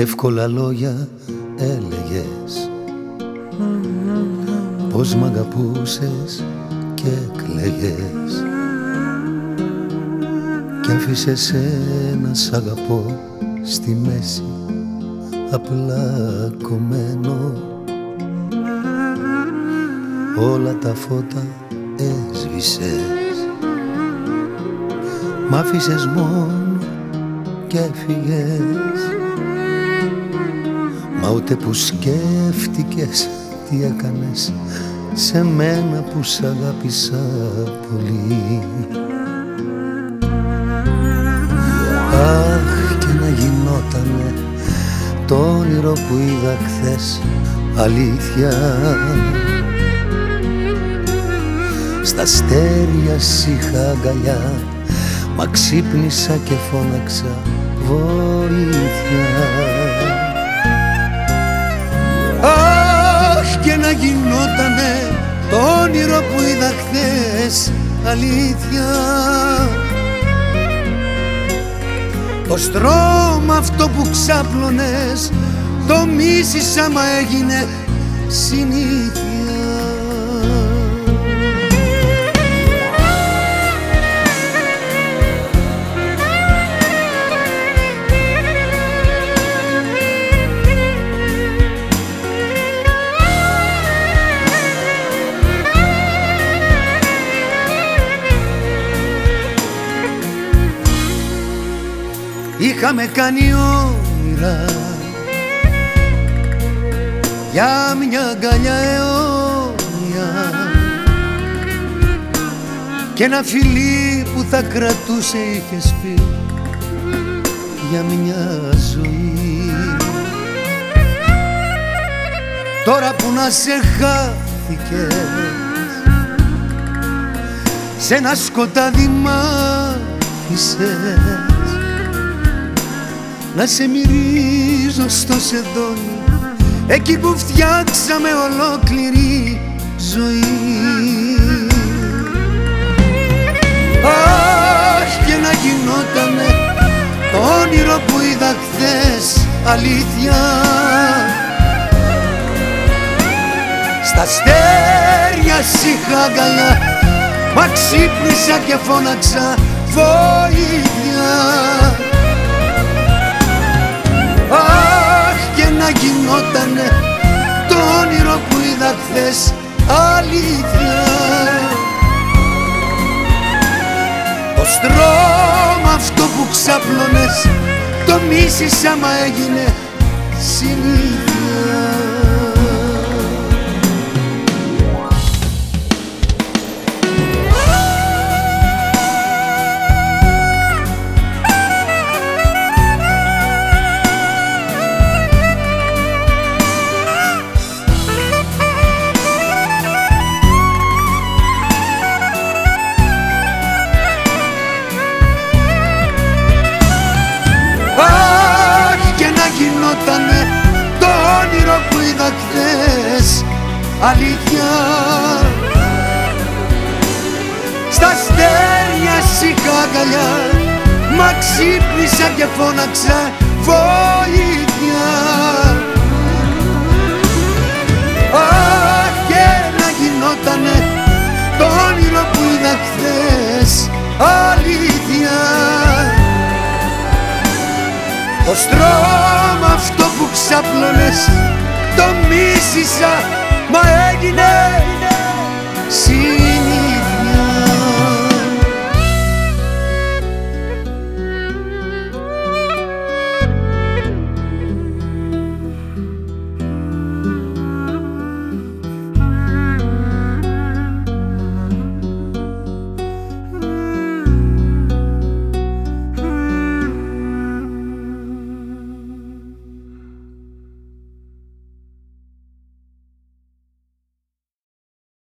Εύκολα λόγια έλεγες. Πως μ' αγαπούσες και κλαίγες. Κι άφησες ένα σ' αγαπώ στη μέση απλά κομμένο. Όλα τα φώτα έσβησες. Μ' άφησες μόνο και έφυγες Μα ούτε που σκέφτηκες τι έκανες σε μένα που σ' αγάπησα πολύ. Αχ και να γινότανε το όνειρο που είδα χθες αλήθεια. Στα στέρια σ' είχα αγκαλιά Μα ξύπνησα και φώναξα βοήθεια να γινότανε το όνειρο που είδα χθες αλήθεια. Το στρώμα αυτό που ξάπλωνες το μίσησα μα έγινε συνήθεια Είχαμε κάνει όνειρα. Για μια αγκαλιά αιώνια. Και ένα φιλί που θα κρατούσε είχες πει για μια ζωή. Τώρα που να σε χάθηκες σε ένα σκοτάδι μ' άφησες να σε μυρίζω στο σεντόνι. Εκεί που φτιάξαμε ολόκληρη ζωή. Αχ και να γινότανε το όνειρο που είδα χθες αλήθεια. Στα στέρια σ' είχα αγκαλιά μα ξύπνησα και φώναξα βοήθεια στρώμα αυτό που ξάπλωνες το μίσησα μα έγινε συνήθεια αλήθεια. Στα αστέρια σ' είχα αγκαλιά μα ξύπνησα και φώναξα βοήθεια Αχ και να γινότανε το όνειρο που είδα χθες αλήθεια. Το στρώμα αυτό που ξάπλωνες το μίσησα my egg in